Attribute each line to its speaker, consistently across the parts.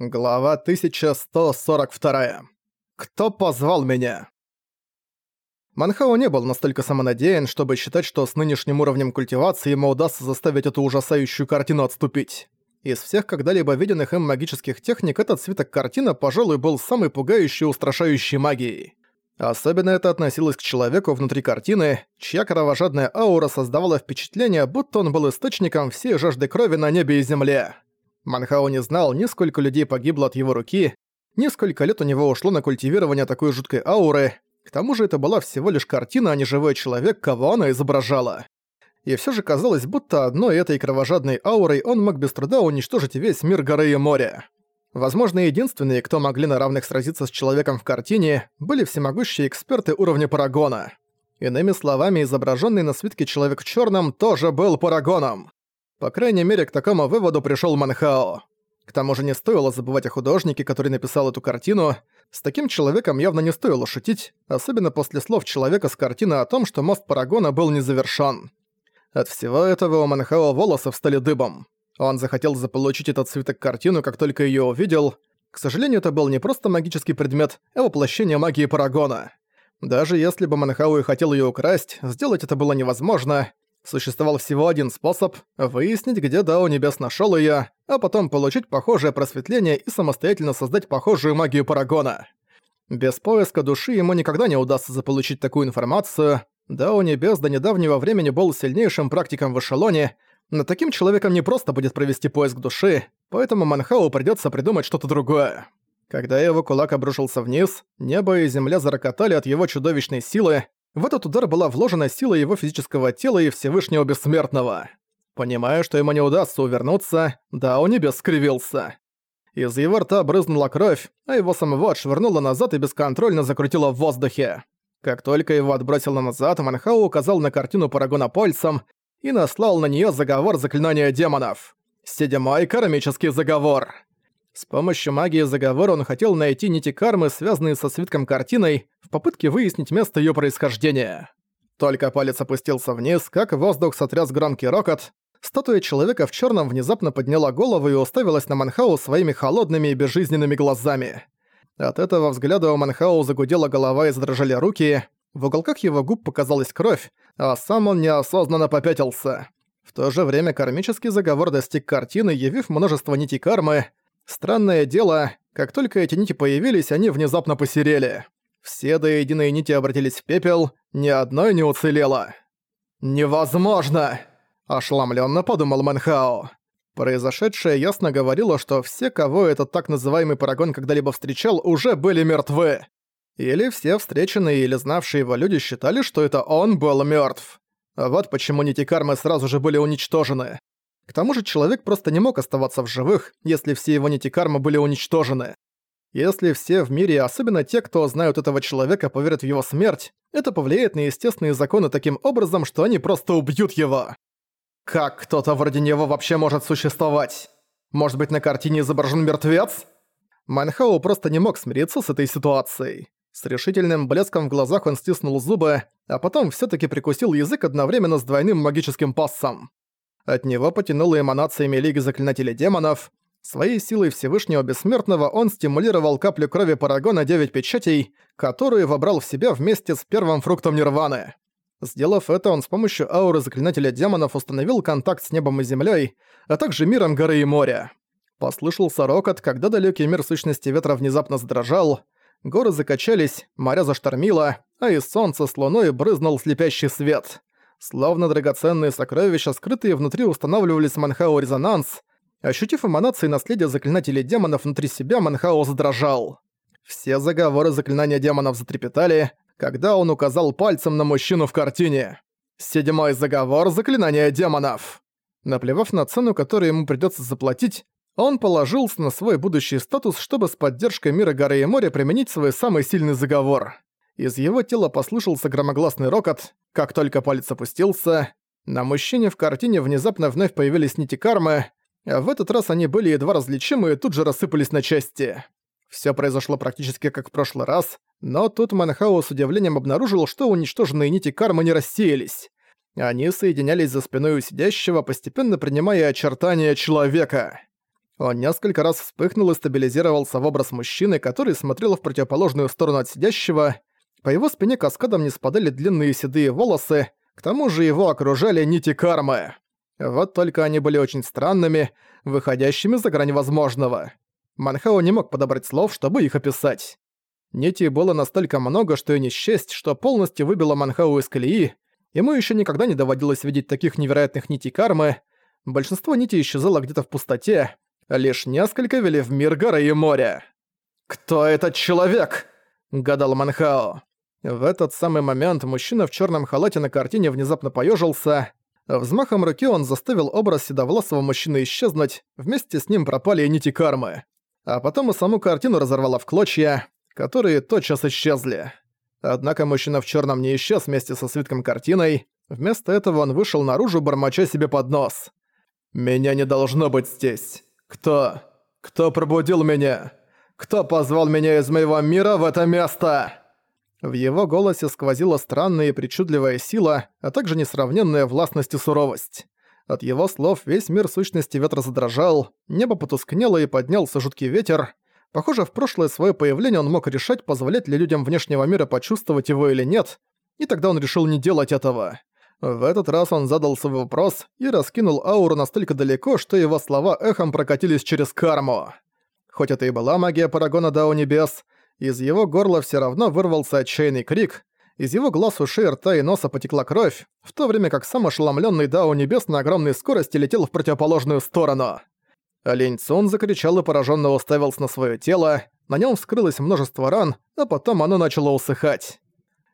Speaker 1: Глава 1142. Кто позвал меня? Манхао не был настолько самонадеян, чтобы считать, что с нынешним уровнем культивации ему удастся заставить эту ужасающую картину отступить. Из всех когда-либо виденных им магических техник этот свиток картина, пожалуй, был самой пугающей и устрашающей магией. Особенно это относилось к человеку внутри картины, чья кровожадная аура создавала впечатление, будто он был источником всей жажды крови на небе и земле. Манхао не знал, ни сколько людей погибло от его руки, ни сколько лет у него ушло на культивирование такой жуткой ауры, к тому же это была всего лишь картина, а не живой человек, кого она изображала. И все же казалось, будто одной этой кровожадной аурой он мог без труда уничтожить весь мир горы и моря. Возможно, единственные, кто могли на равных сразиться с человеком в картине, были всемогущие эксперты уровня Парагона. Иными словами, изображенный на свитке человек в черном тоже был Парагоном. По крайней мере, к такому выводу пришел Манхао. К тому же не стоило забывать о художнике, который написал эту картину. С таким человеком явно не стоило шутить, особенно после слов человека с картины о том, что мост Парагона был не завершён. От всего этого у Манхао волосы встали дыбом. Он захотел заполучить этот свиток картину, как только её увидел. К сожалению, это был не просто магический предмет, а воплощение магии Парагона. Даже если бы Манхау и хотел её украсть, сделать это было невозможно. Существовал всего один способ – выяснить, где Дао Небес нашёл её, а потом получить похожее просветление и самостоятельно создать похожую магию Парагона. Без поиска души ему никогда не удастся заполучить такую информацию. Дао Небес до недавнего времени был сильнейшим практиком в эшелоне, но таким человеком не просто будет провести поиск души, поэтому Манхау придётся придумать что-то другое. Когда его кулак обрушился вниз, небо и земля зарокотали от его чудовищной силы, в этот удар была вложена сила его физического тела и Всевышнего Бессмертного. Понимая, что ему не удастся увернуться, Дао Небес скривился. Из его рта брызнула кровь, а его самого отшвырнуло назад и бесконтрольно закрутило в воздухе. Как только его отбросило назад, Манхау указал на картину Парагона пальцем, и наслал на нее заговор заклинания демонов. Седьмой кармический заговор. С помощью магии заговора он хотел найти нити кармы, связанные со свитком картиной, в попытке выяснить место ее происхождения. Только палец опустился вниз, как воздух сотряс громкий рокот, статуя человека в черном внезапно подняла голову и уставилась на Манхау своими холодными и безжизненными глазами. От этого взгляда у Манхау загудела голова и задрожали руки, в уголках его губ показалась кровь, а сам он неосознанно попятился. В то же время кармический заговор достиг картины, явив множество нитей кармы. Странное дело, как только эти нити появились, они внезапно посерели. Все до единой нити обратились в пепел, ни одной не уцелело. «Невозможно!» – ошеломленно подумал Мэнхао. Произошедшее ясно говорило, что все, кого этот так называемый Парагон когда-либо встречал, уже были мертвы. Или все встреченные или знавшие его люди считали, что это он был мертв. Вот почему нити кармы сразу же были уничтожены. К тому же человек просто не мог оставаться в живых, если все его нити кармы были уничтожены. Если все в мире, особенно те, кто знают этого человека, поверят в его смерть, это повлияет на естественные законы таким образом, что они просто убьют его. Как кто-то вроде него вообще может существовать? Может быть, на картине изображен мертвец? Манхау просто не мог смириться с этой ситуацией. С решительным блеском в глазах он стиснул зубы, а потом все таки прикусил язык одновременно с двойным магическим пассом. От него потянуло эманациями Лиги Заклинателей Демонов. Своей силой Всевышнего Бессмертного он стимулировал каплю крови Парагона Девять Печатей, которую вобрал в себя вместе с первым фруктом Нирваны. Сделав это, он с помощью ауры Заклинателя Демонов установил контакт с небом и землей, а также миром горы и моря. Послышался рокот, когда далекий мир сущности ветра внезапно задрожал, Горы закачались, моря заштормило, а из солнца с луной брызнул слепящий свет. Словно драгоценные сокровища, скрытые внутри, устанавливались Манхао резонанс. Ощутив эманации наследия заклинателей демонов внутри себя, Манхао задрожал. Все заговоры заклинания демонов затрепетали, когда он указал пальцем на мужчину в картине. Седьмой заговор заклинания демонов. Наплевав на цену, которую ему придется заплатить, он положился на свой будущий статус, чтобы с поддержкой мира горы и моря применить свой самый сильный заговор. Из его тела послышался громогласный рокот, как только палец опустился. На мужчине в картине внезапно вновь появились нити кармы, а в этот раз они были едва различимы и тут же рассыпались на части. Всё произошло практически как в прошлый раз, но тут Манхау с удивлением обнаружил, что уничтоженные нити кармы не рассеялись. Они соединялись за спиной у сидящего, постепенно принимая очертания человека. Он несколько раз вспыхнул и стабилизировался в образ мужчины, который смотрел в противоположную сторону от сидящего. По его спине каскадом не спадали длинные седые волосы, к тому же его окружали нити кармы. Вот только они были очень странными, выходящими за грань возможного. Манхао не мог подобрать слов, чтобы их описать. Нитей было настолько много, что и не счесть, что полностью выбило Манхау из колеи. Ему еще никогда не доводилось видеть таких невероятных нитей кармы. Большинство нитей исчезало где-то в пустоте, лишь несколько вели в мир горы и моря. «Кто этот человек?» — гадал Манхао. В этот самый момент мужчина в черном халате на картине внезапно поежился. Взмахом руки он заставил образ седовласого мужчины исчезнуть, вместе с ним пропали и нити кармы. А потом и саму картину разорвало в клочья, которые тотчас исчезли. Однако мужчина в черном не исчез вместе со свитком картиной, вместо этого он вышел наружу, бормоча себе под нос. «Меня не должно быть здесь. Кто? Кто пробудил меня? Кто позвал меня из моего мира в это место?» В его голосе сквозила странная и причудливая сила, а также несравненная властность и суровость. От его слов весь мир сущности ветра задрожал, небо потускнело и поднялся жуткий ветер. Похоже, в прошлое свое появление он мог решать, позволять ли людям внешнего мира почувствовать его или нет, и тогда он решил не делать этого. В этот раз он задал свой вопрос и раскинул ауру настолько далеко, что его слова эхом прокатились через карму. Хоть это и была магия Парагона Дао Небес, из его горла все равно вырвался отчаянный крик, из его глаз, ушей, рта и носа потекла кровь, в то время как сам ошеломленный Дао Небес на огромной скорости летел в противоположную сторону. Олень Цун закричал и пораженно уставился на свое тело, на нем вскрылось множество ран, а потом оно начало усыхать.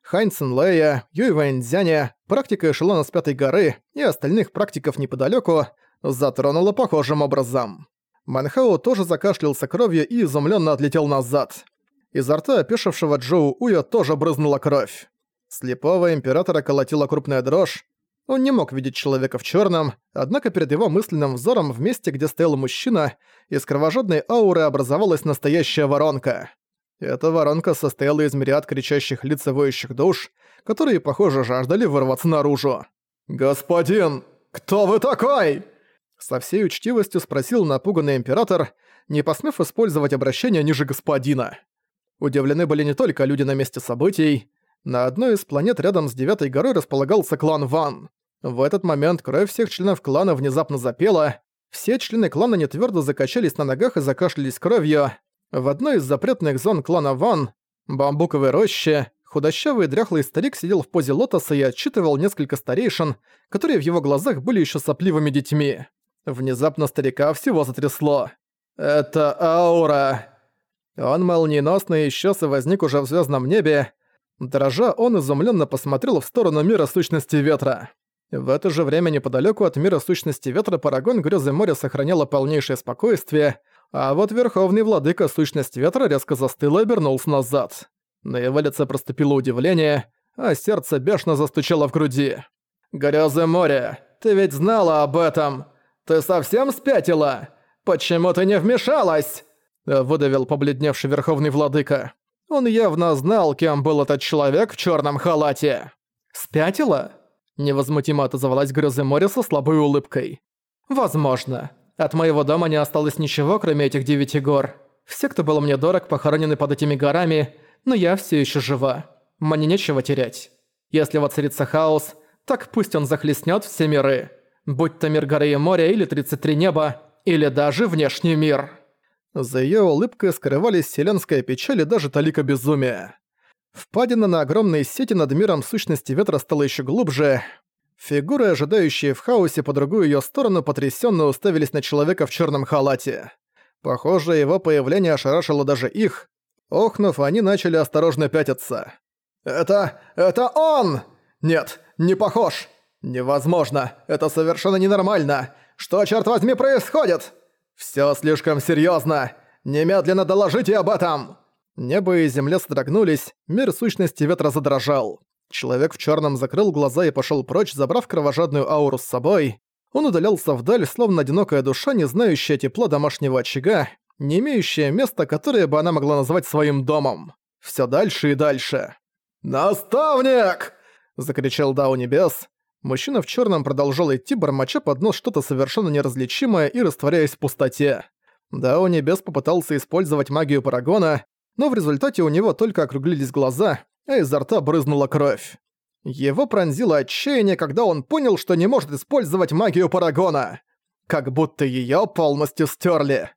Speaker 1: Хань Цинлея, Юй Вэньцзяня, практика эшелона с Пятой горы и остальных практиков неподалеку затронула похожим образом. Манхао тоже закашлялся кровью и изумленно отлетел назад. Изо рта опешившего Джоу Уя тоже брызнула кровь. Слепого императора колотила крупная дрожь. Он не мог видеть человека в черном, однако перед его мысленным взором в месте, где стоял мужчина, из кровожадной ауры образовалась настоящая воронка. Эта воронка состояла из мириад кричащих лиц и воющих душ, которые, похоже, жаждали вырваться наружу. «Господин, кто вы такой?» Со всей учтивостью спросил напуганный император, не посмев использовать обращение ниже господина. Удивлены были не только люди на месте событий. На одной из планет рядом с Девятой горой располагался клан Ван. В этот момент кровь всех членов клана внезапно запела. Все члены клана нетвёрдо закачались на ногах и закашлялись кровью. В одной из запретных зон клана Ван, бамбуковой роще, худощавый дряхлый старик сидел в позе лотоса и отчитывал несколько старейшин, которые в его глазах были еще сопливыми детьми. Внезапно старика всего затрясло. «Это аура!» Он молниеносно исчез и возник уже в звездном небе. Дрожа, он изумленно посмотрел в сторону мира сущности ветра. В это же время неподалеку от мира сущности ветра Парагон Грёзы моря сохраняла полнейшее спокойствие, а вот Верховный Владыка Сущность Ветра резко застыл и обернулся назад. На его лице проступило удивление, а сердце бешено застучало в груди. «Грёзы моря, ты ведь знала об этом! Ты совсем спятила? Почему ты не вмешалась?» Выдавил побледневший Верховный Владыка. Он явно знал, кем был этот человек в черном халате. «Спятила?» Невозмутимо отозвалась Грозы моря со слабой улыбкой. «Возможно. От моего дома не осталось ничего, кроме этих девяти гор. Все, кто был мне дорог, похоронены под этими горами, но я все еще жива. Мне нечего терять. Если воцарится хаос, так пусть он захлестнет все миры. Будь то мир горы и моря или 33 неба, или даже внешний мир». За её улыбкой скрывались вселенская печаль и даже талика безумия. Впадина на огромной сети над миром сущности ветра стала ещё глубже. Фигуры, ожидающие в хаосе по другую её сторону, потрясённо уставились на человека в чёрном халате. Похоже, его появление ошарашило даже их. Охнув, они начали осторожно пятиться. «Это... это он! Нет, не похож! Невозможно! Это совершенно ненормально! Что, чёрт возьми, происходит?» «Всё слишком серьёзно! Немедленно доложите об этом!» Небо и земля содрогнулись, мир сущности ветра задрожал. Человек в чёрном закрыл глаза и пошёл прочь, забрав кровожадную ауру с собой. Он удалялся вдаль, словно одинокая душа, не знающая тепла домашнего очага, не имеющая места, которое бы она могла назвать своим домом. Всё дальше и дальше. «Наставник!» — закричал Дау Небес. Мужчина в черном продолжал идти, бормоча под нос что-то совершенно неразличимое и растворяясь в пустоте. Да, у Небес попытался использовать магию Парагона, но в результате у него только округлились глаза, а изо рта брызнула кровь. Его пронзило отчаяние, когда он понял, что не может использовать магию Парагона. Как будто её полностью стерли.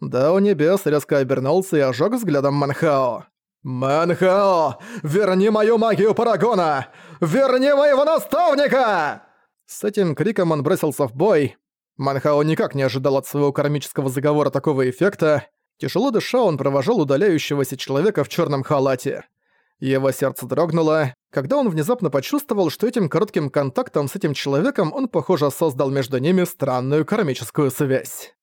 Speaker 1: Да, у Небес резко обернулся и ожег взглядом Манхао. «Манхао, верни мою магию Парагона! Верни моего наставника!» С этим криком он бросился в бой. Манхао никак не ожидал от своего кармического заговора такого эффекта. Тяжело дыша, он провожал удаляющегося человека в черном халате. Его сердце дрогнуло, когда он внезапно почувствовал, что этим коротким контактом с этим человеком он, похоже, создал между ними странную кармическую связь.